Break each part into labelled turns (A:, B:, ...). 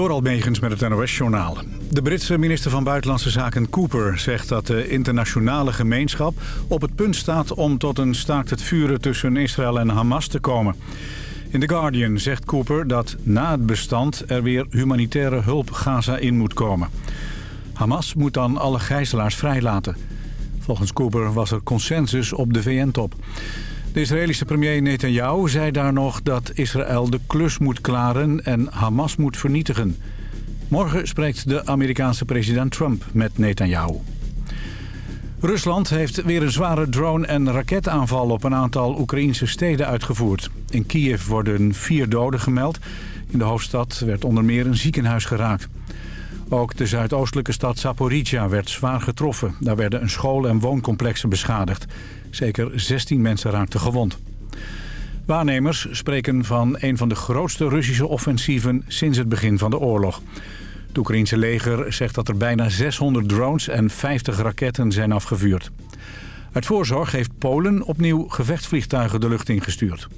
A: Door Almegens met het NOS-journaal. De Britse minister van Buitenlandse Zaken Cooper zegt dat de internationale gemeenschap op het punt staat om tot een staakt het vuren tussen Israël en Hamas te komen. In The Guardian zegt Cooper dat na het bestand er weer humanitaire hulp Gaza in moet komen. Hamas moet dan alle gijzelaars vrijlaten. Volgens Cooper was er consensus op de VN-top. De Israëlische premier Netanyahu zei daar nog dat Israël de klus moet klaren en Hamas moet vernietigen. Morgen spreekt de Amerikaanse president Trump met Netanyahu. Rusland heeft weer een zware drone- en raketaanval op een aantal Oekraïnse steden uitgevoerd. In Kiev worden vier doden gemeld. In de hoofdstad werd onder meer een ziekenhuis geraakt. Ook de zuidoostelijke stad Zaporizhia werd zwaar getroffen. Daar werden een school en wooncomplexen beschadigd. Zeker 16 mensen raakten gewond. Waarnemers spreken van een van de grootste Russische offensieven sinds het begin van de oorlog. Het Oekraïense leger zegt dat er bijna 600 drones en 50 raketten zijn afgevuurd. Uit voorzorg heeft Polen opnieuw gevechtsvliegtuigen de lucht ingestuurd.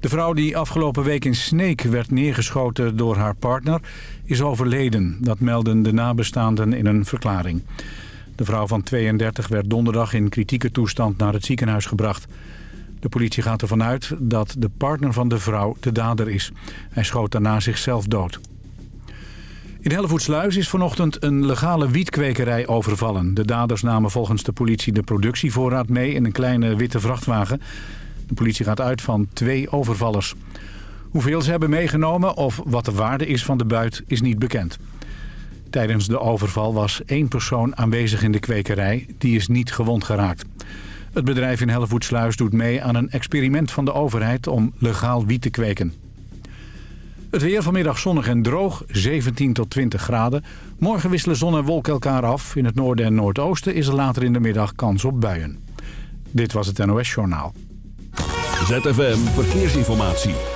A: De vrouw die afgelopen week in Sneek werd neergeschoten door haar partner is overleden. Dat melden de nabestaanden in een verklaring. De vrouw van 32 werd donderdag in kritieke toestand naar het ziekenhuis gebracht. De politie gaat ervan uit dat de partner van de vrouw de dader is. Hij schoot daarna zichzelf dood. In Hellevoetsluis is vanochtend een legale wietkwekerij overvallen. De daders namen volgens de politie de productievoorraad mee in een kleine witte vrachtwagen. De politie gaat uit van twee overvallers. Hoeveel ze hebben meegenomen of wat de waarde is van de buit is niet bekend. Tijdens de overval was één persoon aanwezig in de kwekerij. Die is niet gewond geraakt. Het bedrijf in Hellevoetsluis doet mee aan een experiment van de overheid om legaal wiet te kweken. Het weer vanmiddag zonnig en droog, 17 tot 20 graden. Morgen wisselen zon en wolken elkaar af. In het noorden en noordoosten is er later in de middag kans op buien. Dit was het NOS Journaal.
B: ZFM Verkeersinformatie.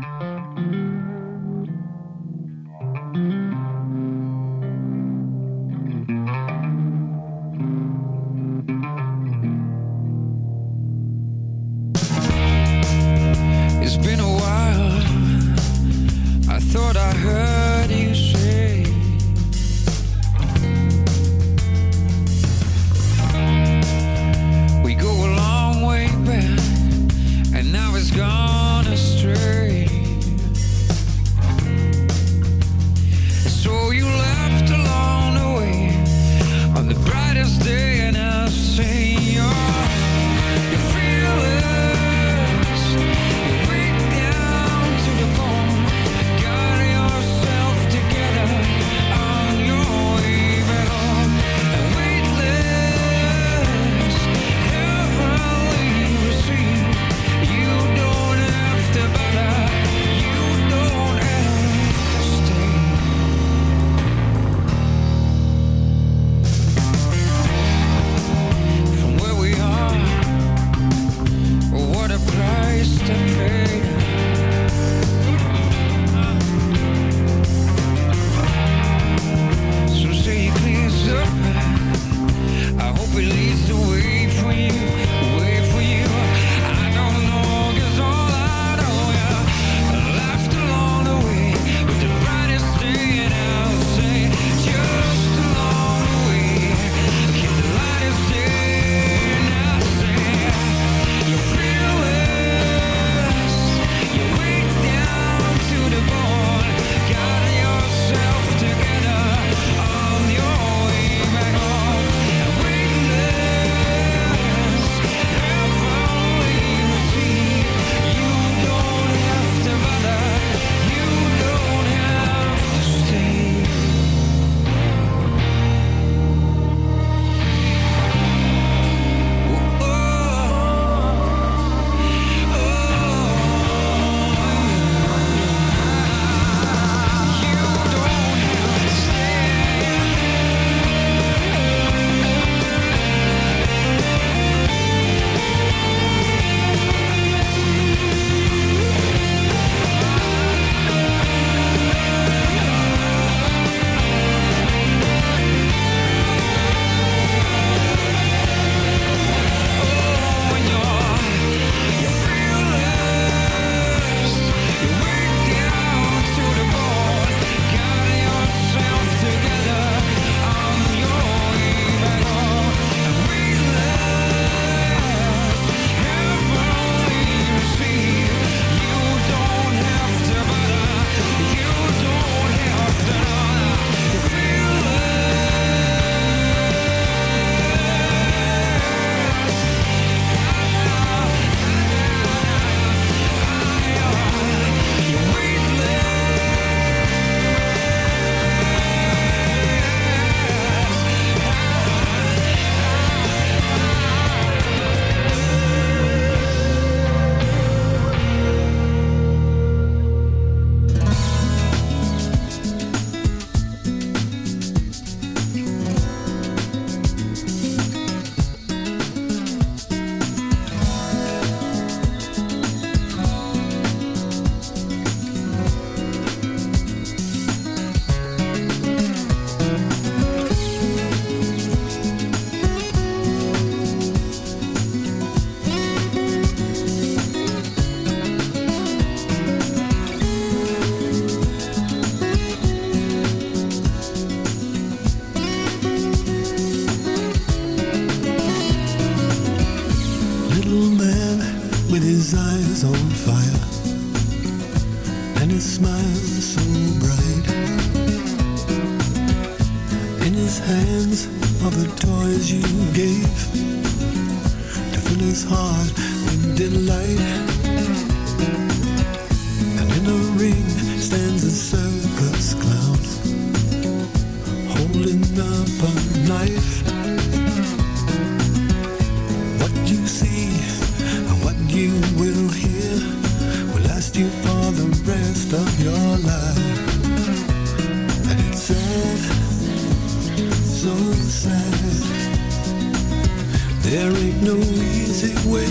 C: easy way.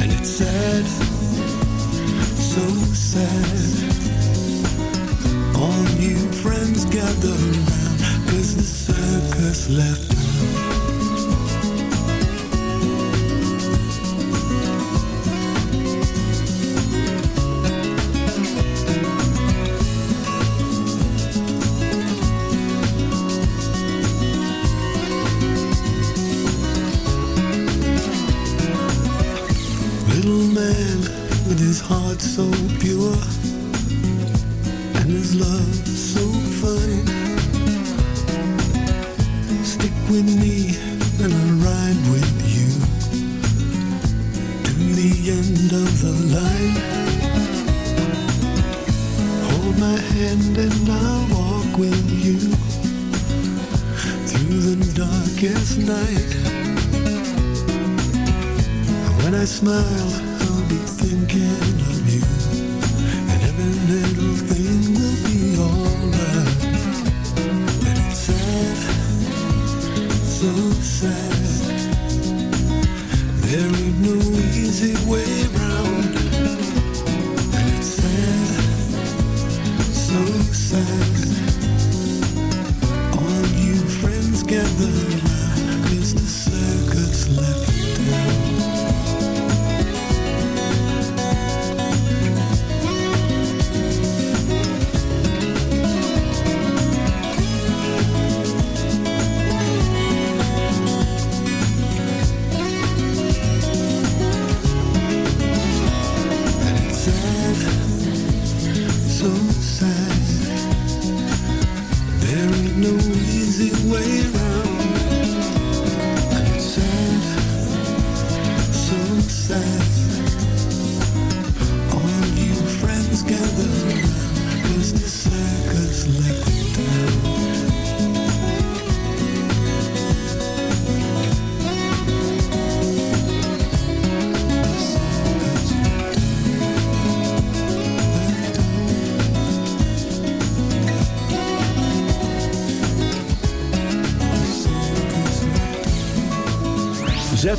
C: And it's sad, so sad. All friends the circus left. so sad. There ain't no easy way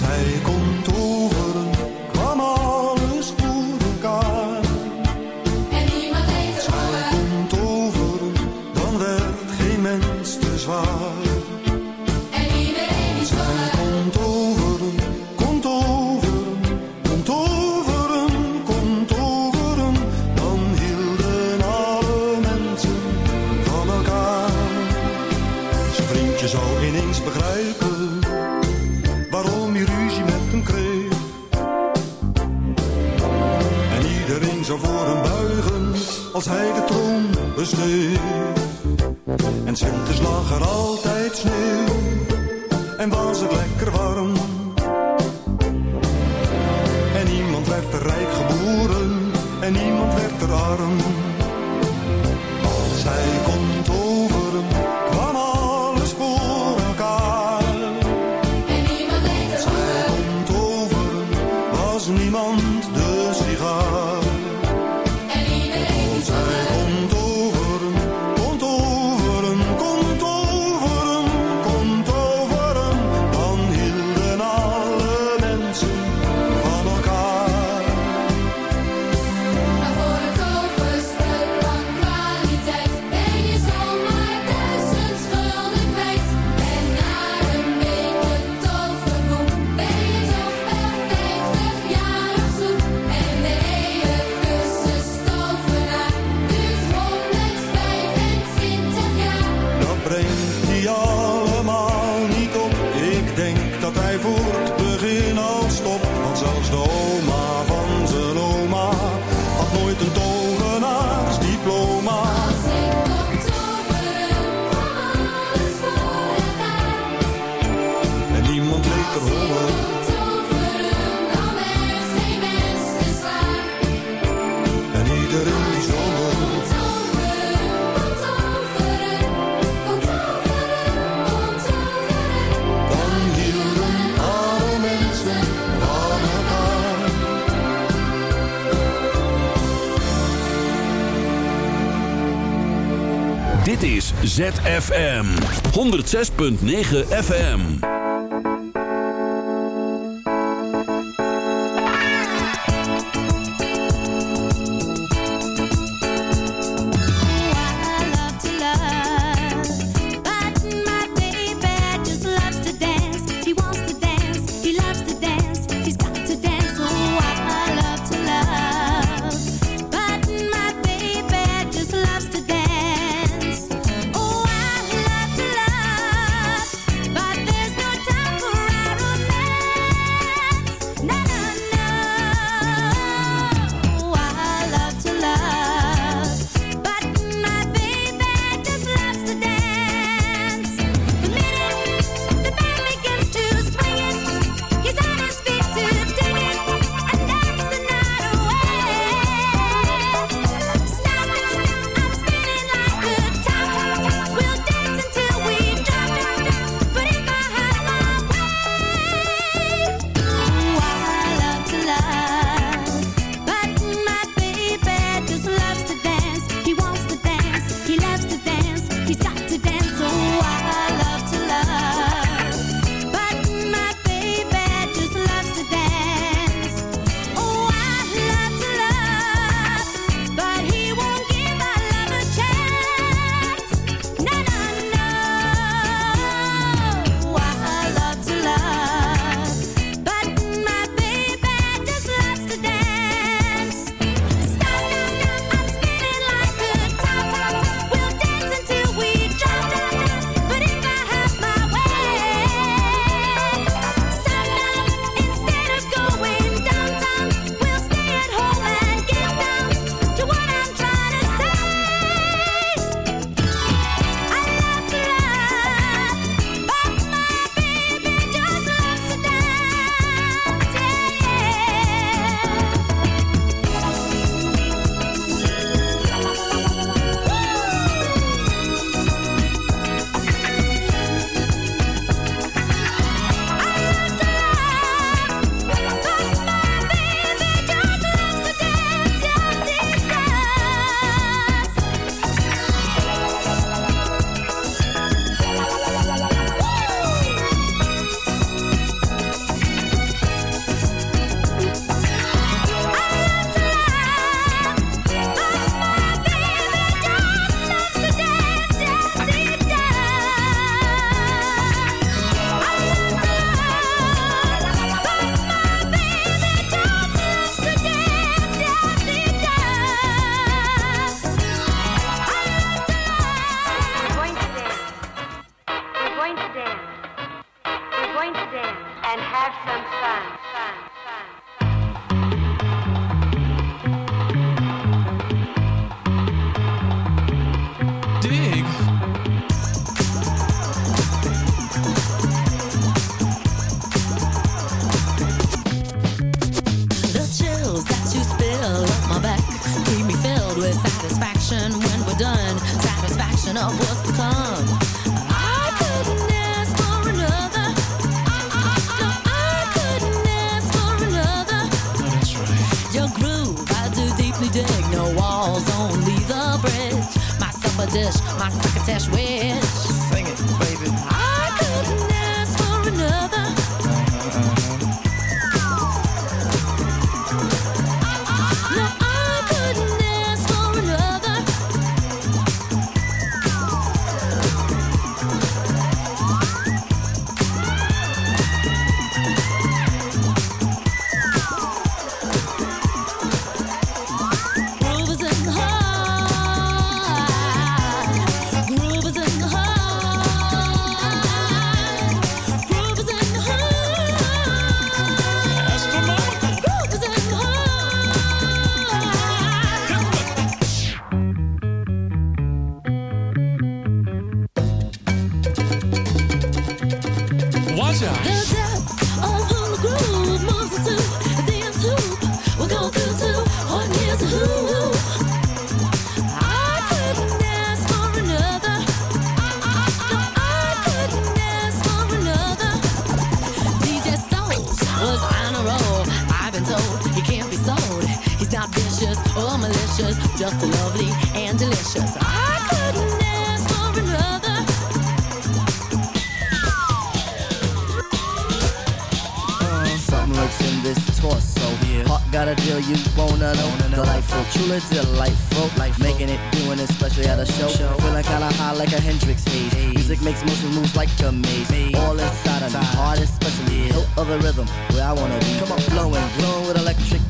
D: Thầy
B: ZFM 106.9 FM.
E: In
F: this torso. Heart got a deal you wanna know. Delightful, truly delightful. Life making it, doing it, especially at a show. show. Feeling kinda high like a Hendrix haze. Music makes motion moves like a maze. All inside of me, heart especially. Hilt of the rhythm, where I wanna be. Come on, flowing, glowing with electric eyes. You dip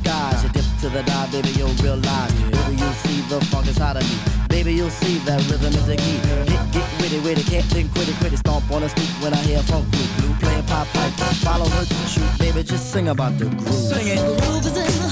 F: to the dive, baby, you'll realize. Baby, you'll see the funk inside of me. Baby, you'll see that rhythm is the key. Get, get witty, witty, can't think, quit it, quit it. Stomp on the street when I hear funk blue, blue playing pop pipe. Follow her to shoot, baby, just sing about the groove. Sing it.
E: The groove is in the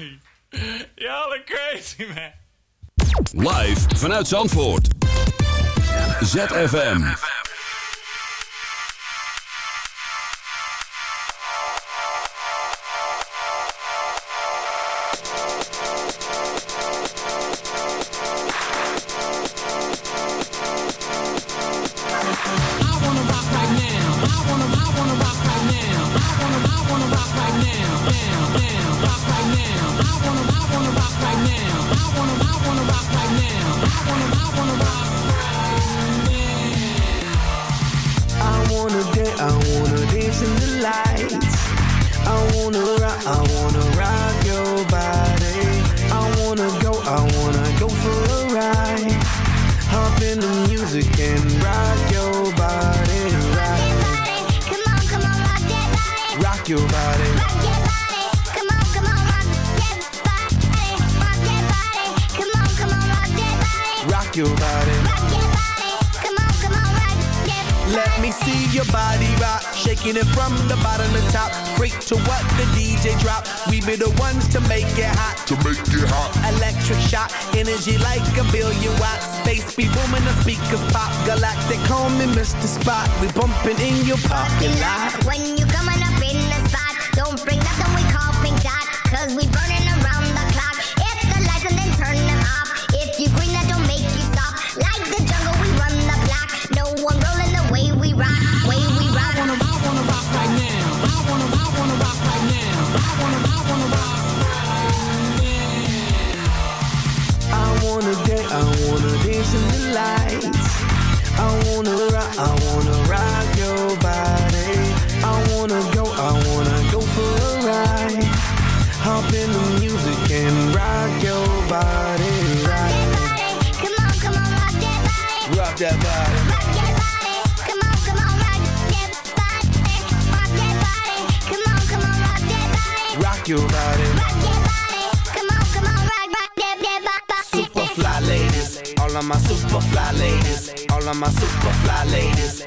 G: deep. Y'all are crazy, man.
H: Live vanuit Zandvoort. ZFM.
I: Body, right?
E: Come on, come on, rock that body.
I: Rock
E: that body. Rock that body. Come on, come on, rock that body.
I: Rock
E: that body. Come on, come on, rock that
I: body. Rock your body. Rock
E: that body. Come on, come on, rock, rock that, that body.
I: Super fly ladies, all of my super fly ladies, all of my super fly ladies,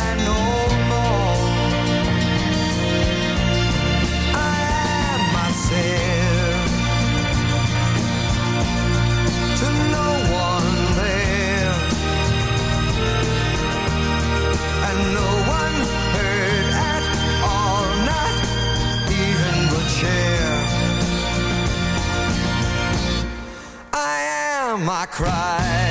J: am,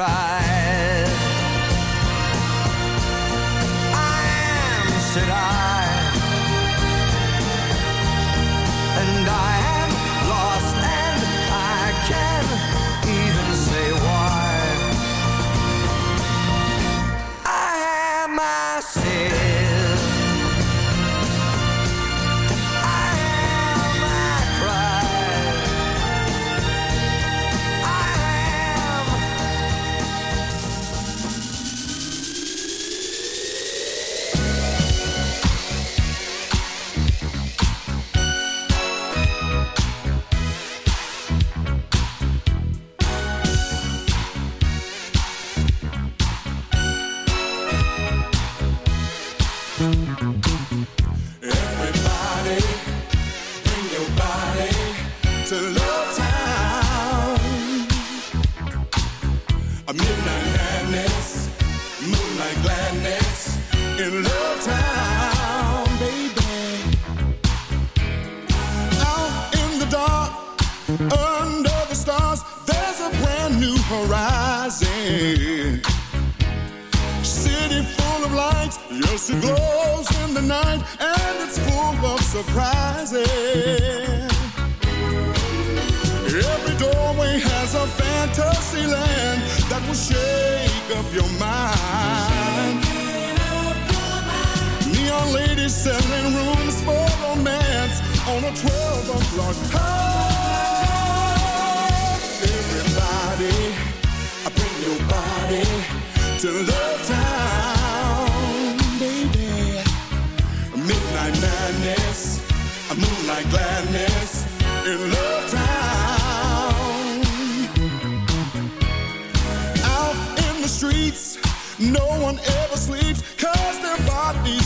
J: Am,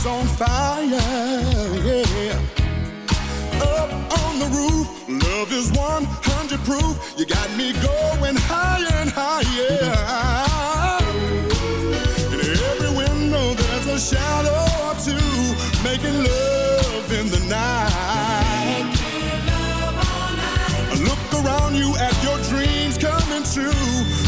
C: on fire. Yeah. Up on the roof, love is 100 proof. You got me going higher and higher. In every window, there's a shadow or two. Making love in the night. Making love all night. I look
K: around you at your dreams coming true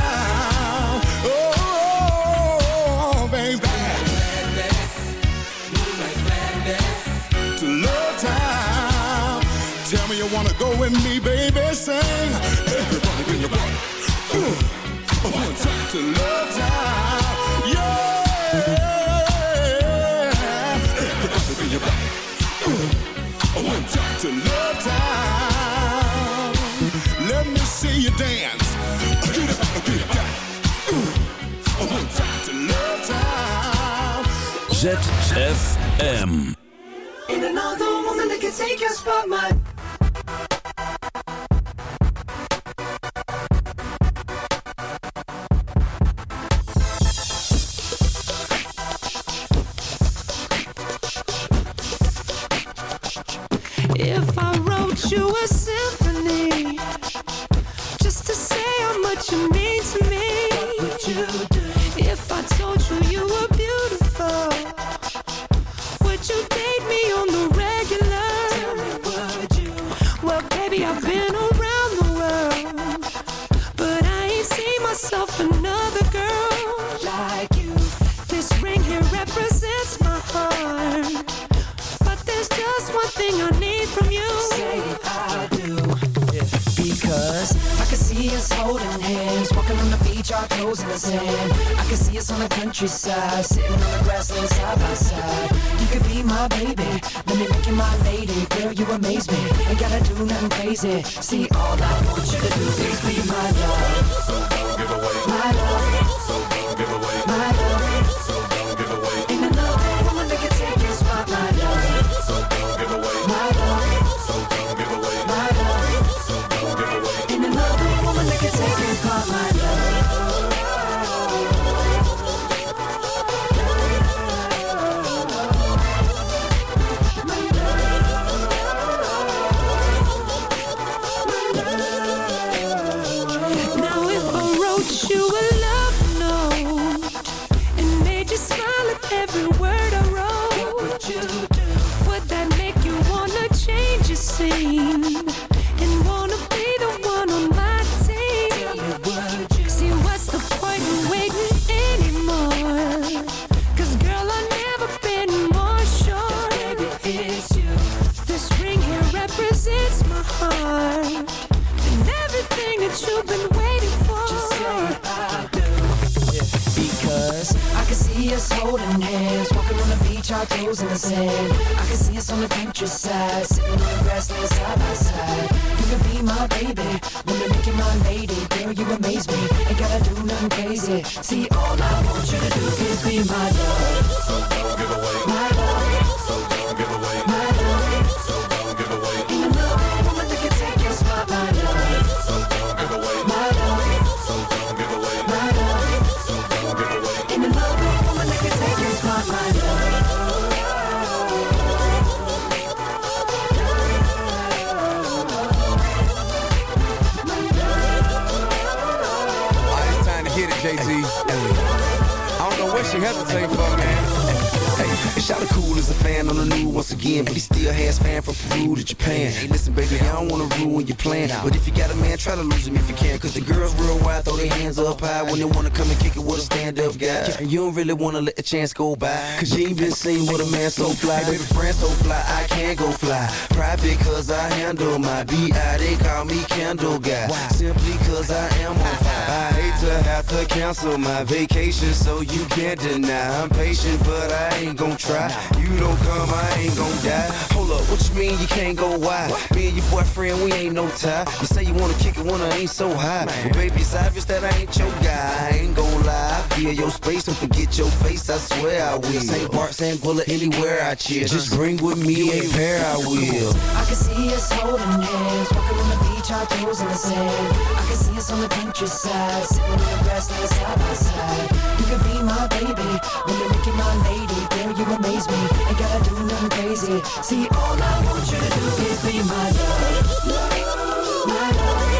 K: wanna go with me, baby, sing. Everybody bring your body. Ooh, one time to love time. Yeah. Everybody bring your body. Ooh, one time to love time. Let me see you dance. Get up, get down. Ooh, one time to love time.
B: ZFM.
L: In another woman that can take your spot, my.
I: Really wanna let the chance go by. Cause you ain't been seen with a man so fly. Baby, friend so fly, I can't go fly. Private cause I handle my BI, they call me Candle Guy. Cancel my vacation, so you can't deny. I'm patient, but I ain't gon' try. You don't come, I ain't gon' die. Hold up, what you mean you can't go wide? Me and your boyfriend, we ain't no tie. You say you wanna kick it when I ain't so high. Well, baby, it's obvious that I ain't your guy. I ain't gon' lie. Via your space and forget your face, I swear I will. St. Bart, St. Bullet, anywhere I cheer. Just bring with me a pair, I will.
M: I can see us holding hands, walking on the beach, in the sand. I can see us on the countryside, sitting on the grassland side by side. You could be my baby, when you make you my lady. Girl, you amaze me, ain't gotta do nothing crazy. See, all I want you to do is be my love, my love,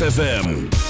N: ZFM.